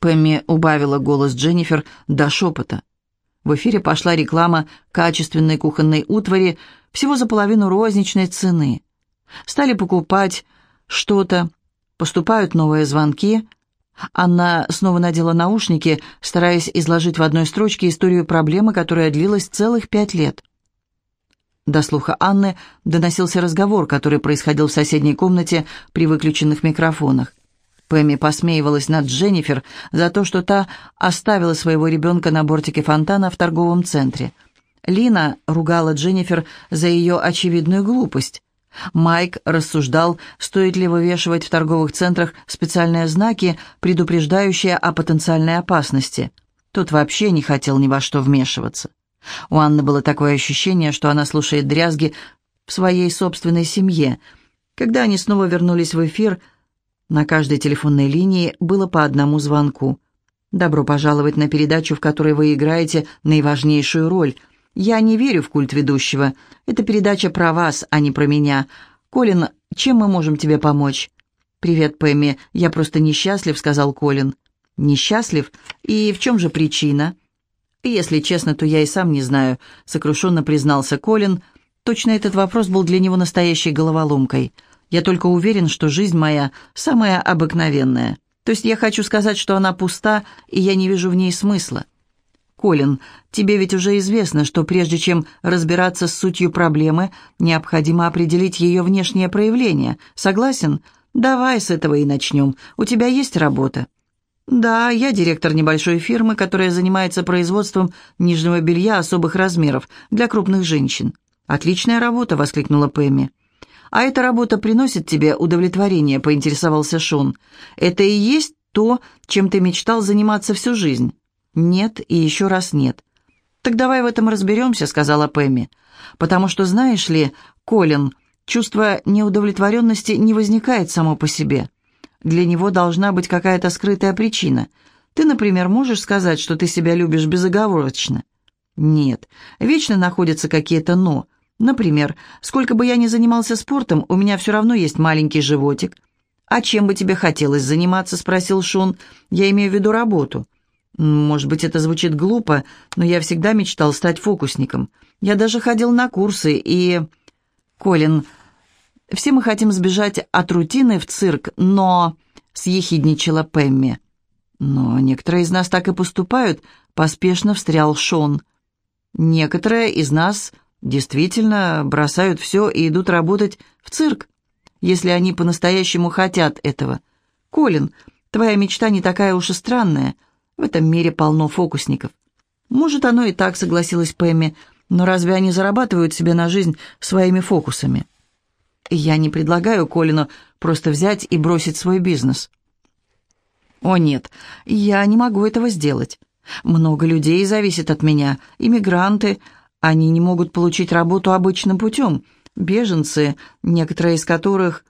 Пэмми убавила голос Дженнифер до шепота. В эфире пошла реклама качественной кухонной утвари всего за половину розничной цены. Стали покупать что-то, поступают новые звонки. Анна снова надела наушники, стараясь изложить в одной строчке историю проблемы, которая длилась целых пять лет. До слуха Анны доносился разговор, который происходил в соседней комнате при выключенных микрофонах. Пэмми посмеивалась над Дженнифер за то, что та оставила своего ребенка на бортике фонтана в торговом центре. Лина ругала Дженнифер за ее очевидную глупость. Майк рассуждал, стоит ли вывешивать в торговых центрах специальные знаки, предупреждающие о потенциальной опасности. Тот вообще не хотел ни во что вмешиваться. У Анны было такое ощущение, что она слушает дрязги в своей собственной семье. Когда они снова вернулись в эфир, на каждой телефонной линии было по одному звонку. «Добро пожаловать на передачу, в которой вы играете наиважнейшую роль. Я не верю в культ ведущего. Это передача про вас, а не про меня. Колин, чем мы можем тебе помочь?» «Привет, Пэмми. Я просто несчастлив», — сказал Колин. «Несчастлив? И в чем же причина?» «Если честно, то я и сам не знаю», — сокрушенно признался Колин. Точно этот вопрос был для него настоящей головоломкой. «Я только уверен, что жизнь моя самая обыкновенная. То есть я хочу сказать, что она пуста, и я не вижу в ней смысла». «Колин, тебе ведь уже известно, что прежде чем разбираться с сутью проблемы, необходимо определить ее внешнее проявление. Согласен? Давай с этого и начнем. У тебя есть работа?» «Да, я директор небольшой фирмы, которая занимается производством нижнего белья особых размеров для крупных женщин». «Отличная работа!» — воскликнула Пэмми. «А эта работа приносит тебе удовлетворение?» — поинтересовался Шон. «Это и есть то, чем ты мечтал заниматься всю жизнь?» «Нет и еще раз нет». «Так давай в этом разберемся», — сказала Пэмми. «Потому что, знаешь ли, Колин, чувство неудовлетворенности не возникает само по себе». Для него должна быть какая-то скрытая причина. Ты, например, можешь сказать, что ты себя любишь безоговорочно? Нет, вечно находятся какие-то «но». Например, сколько бы я ни занимался спортом, у меня все равно есть маленький животик. «А чем бы тебе хотелось заниматься?» – спросил Шон. «Я имею в виду работу». «Может быть, это звучит глупо, но я всегда мечтал стать фокусником. Я даже ходил на курсы и...» «Колин, все мы хотим сбежать от рутины в цирк, но...» — съехидничала Пэмми. «Но некоторые из нас так и поступают», — поспешно встрял Шон. «Некоторые из нас действительно бросают все и идут работать в цирк, если они по-настоящему хотят этого. Колин, твоя мечта не такая уж и странная. В этом мире полно фокусников». «Может, оно и так», — согласилась Пэмми, «но разве они зарабатывают себе на жизнь своими фокусами?» Я не предлагаю Колину просто взять и бросить свой бизнес. О нет, я не могу этого сделать. Много людей зависит от меня. Иммигранты, они не могут получить работу обычным путем. Беженцы, некоторые из которых...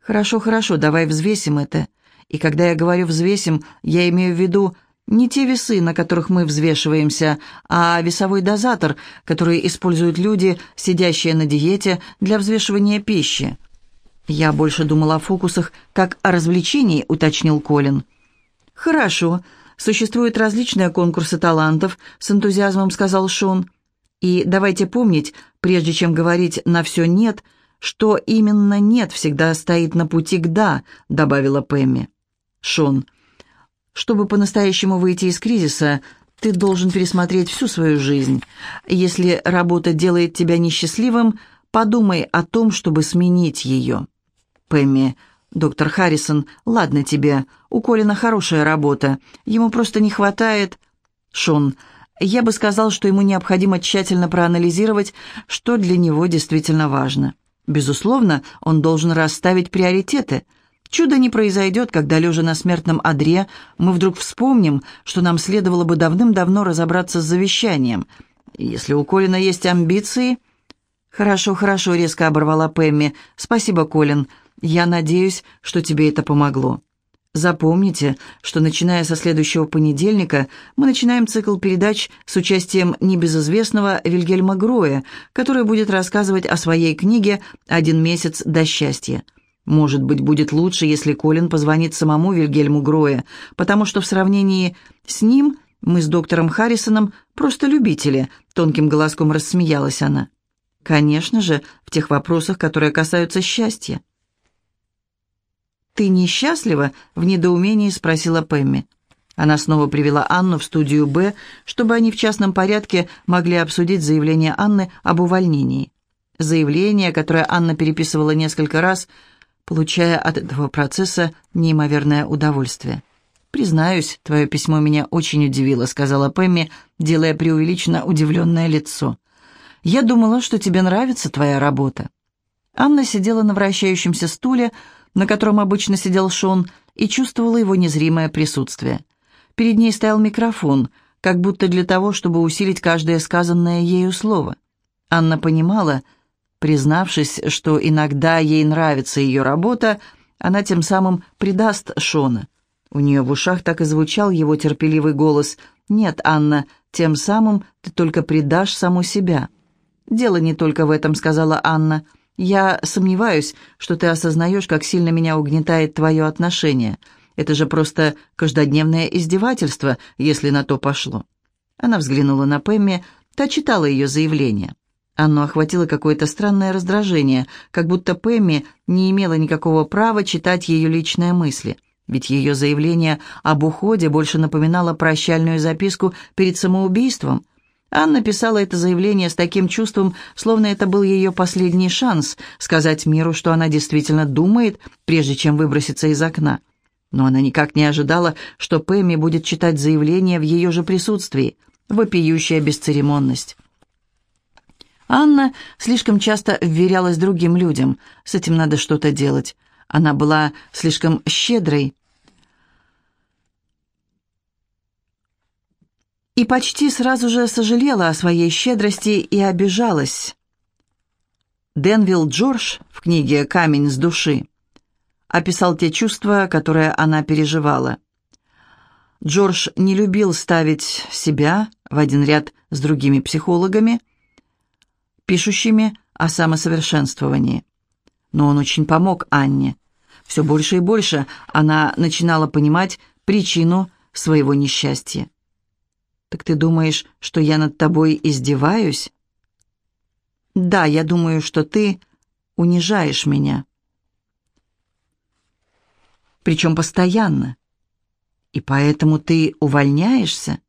Хорошо, хорошо, давай взвесим это. И когда я говорю «взвесим», я имею в виду не те весы, на которых мы взвешиваемся, а весовой дозатор, который используют люди, сидящие на диете для взвешивания пищи. «Я больше думал о фокусах, как о развлечении», — уточнил Колин. «Хорошо. Существуют различные конкурсы талантов», — с энтузиазмом сказал Шон. «И давайте помнить, прежде чем говорить «на все нет», что именно «нет» всегда стоит на пути к «да», — добавила Пэмми. Шон, чтобы по-настоящему выйти из кризиса, ты должен пересмотреть всю свою жизнь. Если работа делает тебя несчастливым, подумай о том, чтобы сменить ее. Пэмми, доктор Харрисон, ладно тебе, у Колина хорошая работа, ему просто не хватает... Шон, я бы сказал, что ему необходимо тщательно проанализировать, что для него действительно важно. Безусловно, он должен расставить приоритеты – Чудо не произойдет, когда, лежа на смертном одре, мы вдруг вспомним, что нам следовало бы давным-давно разобраться с завещанием. Если у Колина есть амбиции... «Хорошо, хорошо», — резко оборвала Пэмми. «Спасибо, Колин. Я надеюсь, что тебе это помогло». Запомните, что начиная со следующего понедельника мы начинаем цикл передач с участием небезызвестного Вильгельма Гроя, который будет рассказывать о своей книге «Один месяц до счастья». Может быть, будет лучше, если Колин позвонит самому Вильгельму Гроя, потому что в сравнении с ним мы с доктором Харрисоном просто любители», — тонким голоском рассмеялась она. «Конечно же, в тех вопросах, которые касаются счастья». «Ты несчастлива?» — в недоумении спросила Пэмми. Она снова привела Анну в студию «Б», чтобы они в частном порядке могли обсудить заявление Анны об увольнении. Заявление, которое Анна переписывала несколько раз, получая от этого процесса неимоверное удовольствие. «Признаюсь, твое письмо меня очень удивило», — сказала Пэмми, делая преувеличенно удивленное лицо. «Я думала, что тебе нравится твоя работа». Анна сидела на вращающемся стуле, на котором обычно сидел Шон, и чувствовала его незримое присутствие. Перед ней стоял микрофон, как будто для того, чтобы усилить каждое сказанное ею слово. Анна понимала, признавшись, что иногда ей нравится ее работа, она тем самым предаст Шона. У нее в ушах так и звучал его терпеливый голос. «Нет, Анна, тем самым ты только предашь саму себя». «Дело не только в этом», — сказала Анна. «Я сомневаюсь, что ты осознаешь, как сильно меня угнетает твое отношение. Это же просто каждодневное издевательство, если на то пошло». Она взглянула на Пэмми, та читала ее заявление. Анну охватило какое-то странное раздражение, как будто Пэмми не имела никакого права читать ее личные мысли, ведь ее заявление об уходе больше напоминало прощальную записку перед самоубийством. Анна писала это заявление с таким чувством, словно это был ее последний шанс сказать миру, что она действительно думает, прежде чем выброситься из окна. Но она никак не ожидала, что Пэмми будет читать заявление в ее же присутствии. Вопиющая бесцеремонность. Анна слишком часто вверялась другим людям. С этим надо что-то делать. Она была слишком щедрой. И почти сразу же сожалела о своей щедрости и обижалась. Денвилл Джордж в книге «Камень с души» описал те чувства, которые она переживала. Джордж не любил ставить себя в один ряд с другими психологами – пишущими о самосовершенствовании. Но он очень помог Анне. Все больше и больше она начинала понимать причину своего несчастья. «Так ты думаешь, что я над тобой издеваюсь?» «Да, я думаю, что ты унижаешь меня». «Причем постоянно. И поэтому ты увольняешься?»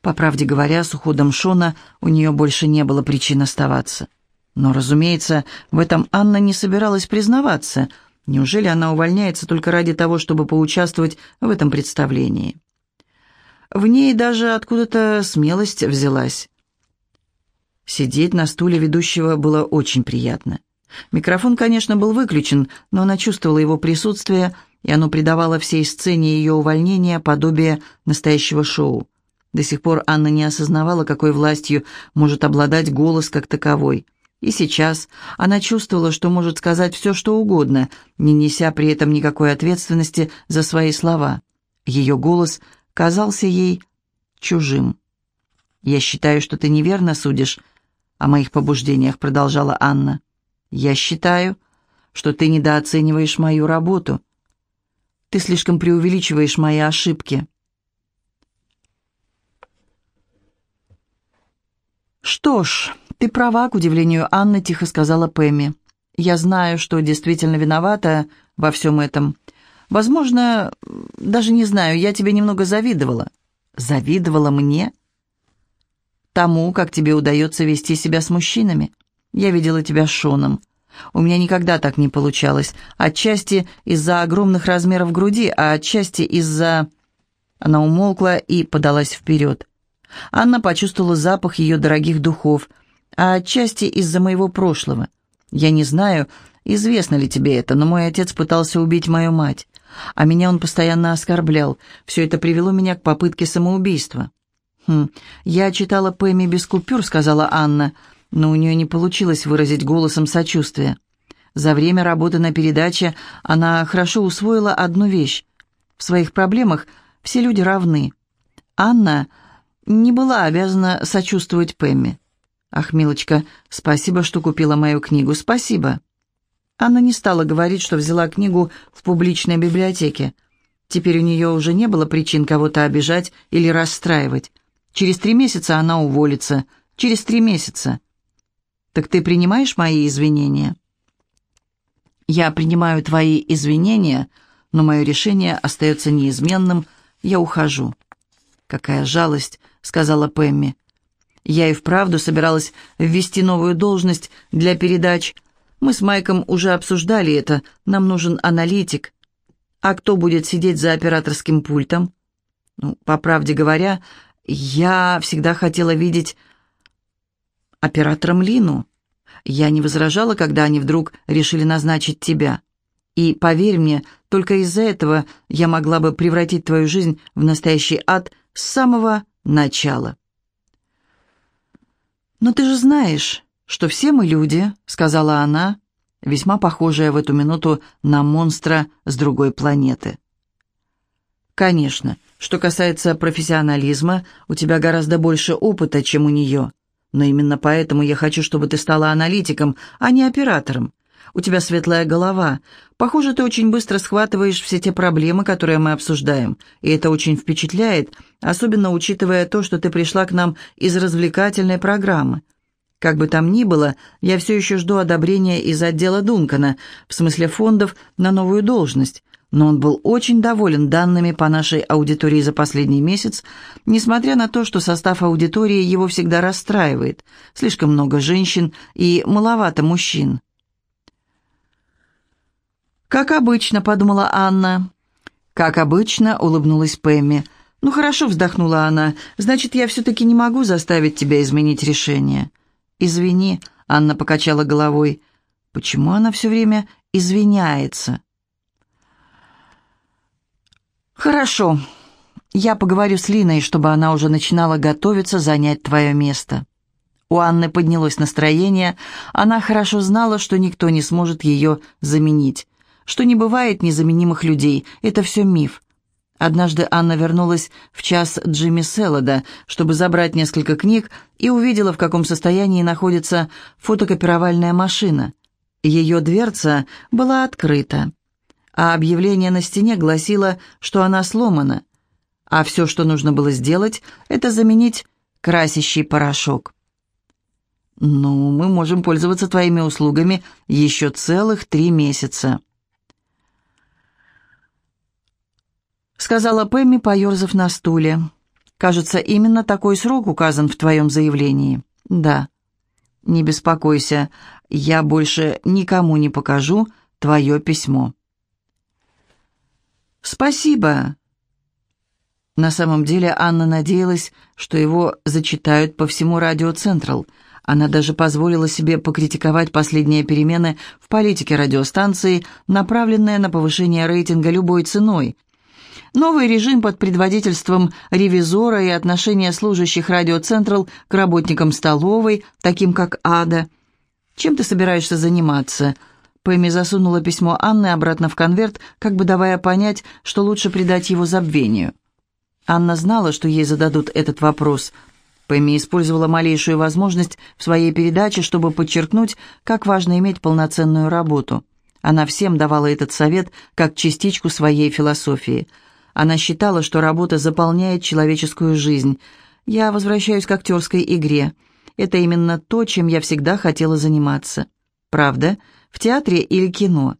По правде говоря, с уходом Шона у нее больше не было причин оставаться. Но, разумеется, в этом Анна не собиралась признаваться. Неужели она увольняется только ради того, чтобы поучаствовать в этом представлении? В ней даже откуда-то смелость взялась. Сидеть на стуле ведущего было очень приятно. Микрофон, конечно, был выключен, но она чувствовала его присутствие, и оно придавало всей сцене ее увольнения подобие настоящего шоу. До сих пор Анна не осознавала, какой властью может обладать голос как таковой. И сейчас она чувствовала, что может сказать все, что угодно, не неся при этом никакой ответственности за свои слова. Ее голос казался ей чужим. «Я считаю, что ты неверно судишь о моих побуждениях», — продолжала Анна. «Я считаю, что ты недооцениваешь мою работу. Ты слишком преувеличиваешь мои ошибки». «Что ж, ты права, к удивлению Анны», — тихо сказала Пэмми. «Я знаю, что действительно виновата во всем этом. Возможно, даже не знаю, я тебе немного завидовала». «Завидовала мне?» «Тому, как тебе удается вести себя с мужчинами. Я видела тебя Шоном. У меня никогда так не получалось. Отчасти из-за огромных размеров груди, а отчасти из-за...» Она умолкла и подалась вперед. Анна почувствовала запах ее дорогих духов, а отчасти из-за моего прошлого. Я не знаю, известно ли тебе это, но мой отец пытался убить мою мать, а меня он постоянно оскорблял. Все это привело меня к попытке самоубийства. «Хм, я читала Пэмми без купюр», — сказала Анна, но у нее не получилось выразить голосом сочувствия. За время работы на передаче она хорошо усвоила одну вещь. В своих проблемах все люди равны. Анна не была обязана сочувствовать Пэмми. «Ах, милочка, спасибо, что купила мою книгу, спасибо». Анна не стала говорить, что взяла книгу в публичной библиотеке. Теперь у нее уже не было причин кого-то обижать или расстраивать. Через три месяца она уволится. Через три месяца. «Так ты принимаешь мои извинения?» «Я принимаю твои извинения, но мое решение остается неизменным. Я ухожу». «Какая жалость», — сказала Пэмми. «Я и вправду собиралась ввести новую должность для передач. Мы с Майком уже обсуждали это. Нам нужен аналитик. А кто будет сидеть за операторским пультом?» «Ну, по правде говоря, я всегда хотела видеть оператором Лину. Я не возражала, когда они вдруг решили назначить тебя. И, поверь мне, только из-за этого я могла бы превратить твою жизнь в настоящий ад с самого начала. «Но ты же знаешь, что все мы люди», — сказала она, весьма похожая в эту минуту на монстра с другой планеты. «Конечно, что касается профессионализма, у тебя гораздо больше опыта, чем у нее. Но именно поэтому я хочу, чтобы ты стала аналитиком, а не оператором. У тебя светлая голова. Похоже, ты очень быстро схватываешь все те проблемы, которые мы обсуждаем. И это очень впечатляет, особенно учитывая то, что ты пришла к нам из развлекательной программы. Как бы там ни было, я все еще жду одобрения из отдела Дункана, в смысле фондов, на новую должность но он был очень доволен данными по нашей аудитории за последний месяц, несмотря на то, что состав аудитории его всегда расстраивает. Слишком много женщин и маловато мужчин. «Как обычно», — подумала Анна. «Как обычно», — улыбнулась Пэмми. «Ну хорошо», — вздохнула она, — «значит, я все-таки не могу заставить тебя изменить решение». «Извини», — Анна покачала головой. «Почему она все время извиняется?» «Хорошо. Я поговорю с Линой, чтобы она уже начинала готовиться занять твое место». У Анны поднялось настроение. Она хорошо знала, что никто не сможет ее заменить. Что не бывает незаменимых людей. Это все миф. Однажды Анна вернулась в час Джимми Селлода, чтобы забрать несколько книг, и увидела, в каком состоянии находится фотокопировальная машина. Ее дверца была открыта а объявление на стене гласило, что она сломана, а все, что нужно было сделать, это заменить красящий порошок. «Ну, мы можем пользоваться твоими услугами еще целых три месяца», сказала Пэмми, поерзав на стуле. «Кажется, именно такой срок указан в твоем заявлении». «Да». «Не беспокойся, я больше никому не покажу твое письмо». «Спасибо». На самом деле Анна надеялась, что его зачитают по всему радио «Централ». Она даже позволила себе покритиковать последние перемены в политике радиостанции, направленные на повышение рейтинга любой ценой. Новый режим под предводительством ревизора и отношение служащих радио «Централ» к работникам столовой, таким как Ада. «Чем ты собираешься заниматься?» Пэмми засунула письмо Анны обратно в конверт, как бы давая понять, что лучше придать его забвению. Анна знала, что ей зададут этот вопрос. Пэмми использовала малейшую возможность в своей передаче, чтобы подчеркнуть, как важно иметь полноценную работу. Она всем давала этот совет как частичку своей философии. Она считала, что работа заполняет человеческую жизнь. «Я возвращаюсь к актерской игре. Это именно то, чем я всегда хотела заниматься». «Правда?» В театре или кино?»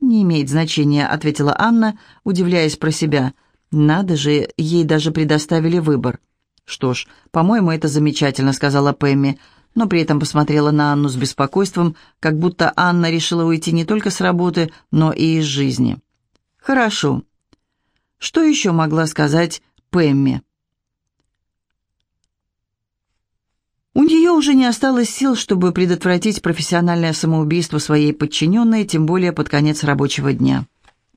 «Не имеет значения», — ответила Анна, удивляясь про себя. «Надо же, ей даже предоставили выбор». «Что ж, по-моему, это замечательно», — сказала Пэмми, но при этом посмотрела на Анну с беспокойством, как будто Анна решила уйти не только с работы, но и из жизни. «Хорошо». Что еще могла сказать Пэмми? У нее уже не осталось сил, чтобы предотвратить профессиональное самоубийство своей подчиненной, тем более под конец рабочего дня.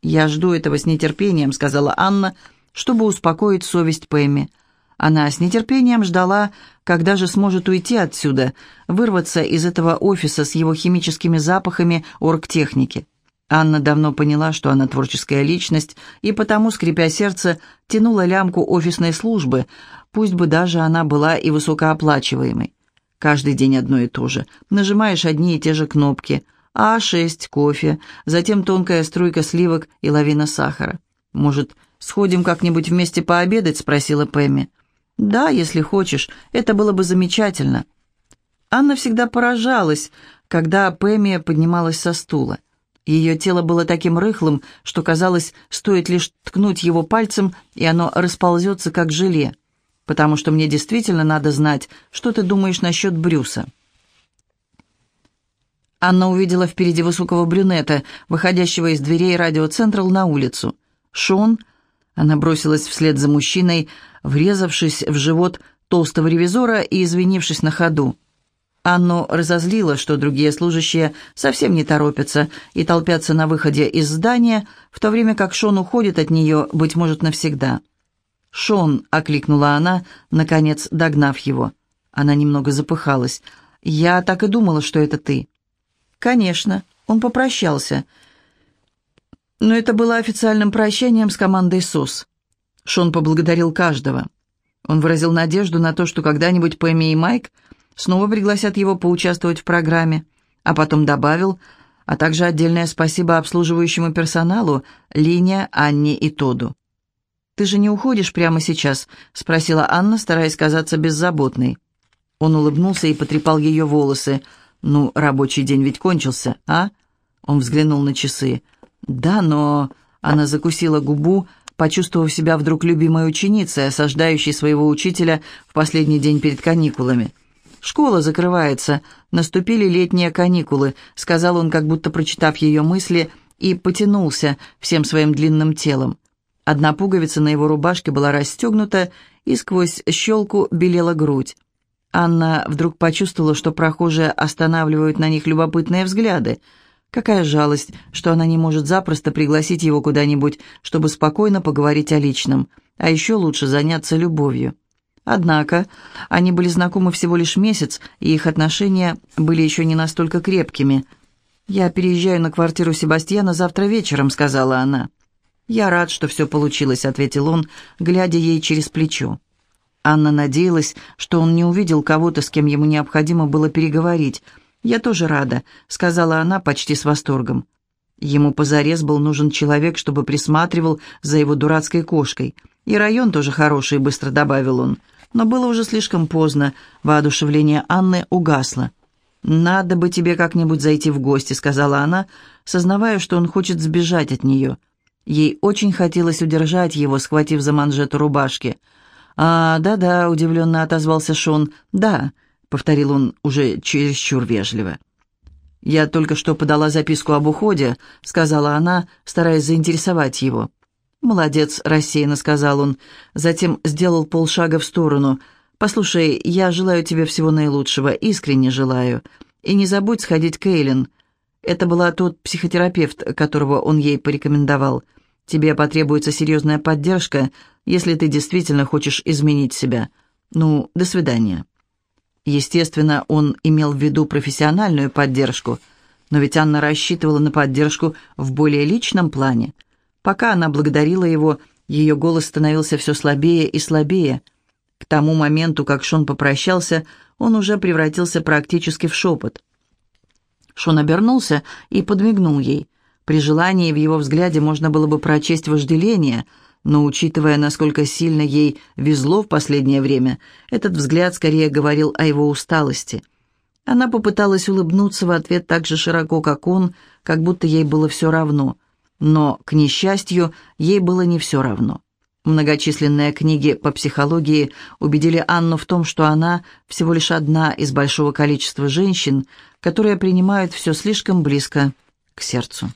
«Я жду этого с нетерпением», — сказала Анна, чтобы успокоить совесть Пэмми. Она с нетерпением ждала, когда же сможет уйти отсюда, вырваться из этого офиса с его химическими запахами оргтехники. Анна давно поняла, что она творческая личность, и потому, скрипя сердце, тянула лямку офисной службы, пусть бы даже она была и высокооплачиваемой. Каждый день одно и то же. Нажимаешь одни и те же кнопки. А6 кофе, затем тонкая струйка сливок и лавина сахара. «Может, сходим как-нибудь вместе пообедать?» — спросила Пэмми. «Да, если хочешь, это было бы замечательно». Анна всегда поражалась, когда Пэмми поднималась со стула. Ее тело было таким рыхлым, что казалось, стоит лишь ткнуть его пальцем, и оно расползется, как желе. «Потому что мне действительно надо знать, что ты думаешь насчет Брюса». Анна увидела впереди высокого брюнета, выходящего из дверей радио Централ на улицу. «Шон?» Она бросилась вслед за мужчиной, врезавшись в живот толстого ревизора и извинившись на ходу. Анну разозлило, что другие служащие совсем не торопятся и толпятся на выходе из здания, в то время как Шон уходит от нее, быть может, навсегда. «Шон!» — окликнула она, наконец догнав его. Она немного запыхалась. «Я так и думала, что это ты». «Конечно, он попрощался». Но это было официальным прощанием с командой СОС. Шон поблагодарил каждого. Он выразил надежду на то, что когда-нибудь Пэмми и Майк снова пригласят его поучаствовать в программе, а потом добавил, а также отдельное спасибо обслуживающему персоналу Лине, Анне и Тоду. «Ты же не уходишь прямо сейчас?» — спросила Анна, стараясь казаться беззаботной. Он улыбнулся и потрепал ее волосы. «Ну, рабочий день ведь кончился, а?» Он взглянул на часы. «Да, но...» Она закусила губу, почувствовав себя вдруг любимой ученицей, осаждающей своего учителя в последний день перед каникулами. «Школа закрывается. Наступили летние каникулы», — сказал он, как будто прочитав ее мысли, и потянулся всем своим длинным телом. Одна пуговица на его рубашке была расстегнута, и сквозь щелку белела грудь. Анна вдруг почувствовала, что прохожие останавливают на них любопытные взгляды. Какая жалость, что она не может запросто пригласить его куда-нибудь, чтобы спокойно поговорить о личном, а еще лучше заняться любовью. Однако они были знакомы всего лишь месяц, и их отношения были еще не настолько крепкими. «Я переезжаю на квартиру Себастьяна завтра вечером», — сказала она. «Я рад, что все получилось», — ответил он, глядя ей через плечо. Анна надеялась, что он не увидел кого-то, с кем ему необходимо было переговорить. «Я тоже рада», — сказала она почти с восторгом. Ему позарез был нужен человек, чтобы присматривал за его дурацкой кошкой. «И район тоже хороший», — быстро добавил он. Но было уже слишком поздно, воодушевление Анны угасло. «Надо бы тебе как-нибудь зайти в гости», — сказала она, сознавая, что он хочет сбежать от нее. Ей очень хотелось удержать его, схватив за манжету рубашки — «А, да-да», — удивленно отозвался Шон. «Да», — повторил он уже чересчур вежливо. «Я только что подала записку об уходе», — сказала она, стараясь заинтересовать его. «Молодец», — рассеянно сказал он, затем сделал полшага в сторону. «Послушай, я желаю тебе всего наилучшего, искренне желаю. И не забудь сходить к Эйлин. Это была тот психотерапевт, которого он ей порекомендовал. Тебе потребуется серьезная поддержка, если ты действительно хочешь изменить себя. Ну, до свидания». Естественно, он имел в виду профессиональную поддержку, но ведь Анна рассчитывала на поддержку в более личном плане. Пока она благодарила его, ее голос становился все слабее и слабее. К тому моменту, как Шон попрощался, он уже превратился практически в шепот. Шон обернулся и подмигнул ей. При желании в его взгляде можно было бы прочесть вожделение – но, учитывая, насколько сильно ей везло в последнее время, этот взгляд скорее говорил о его усталости. Она попыталась улыбнуться в ответ так же широко, как он, как будто ей было все равно. Но, к несчастью, ей было не все равно. Многочисленные книги по психологии убедили Анну в том, что она всего лишь одна из большого количества женщин, которые принимают все слишком близко к сердцу.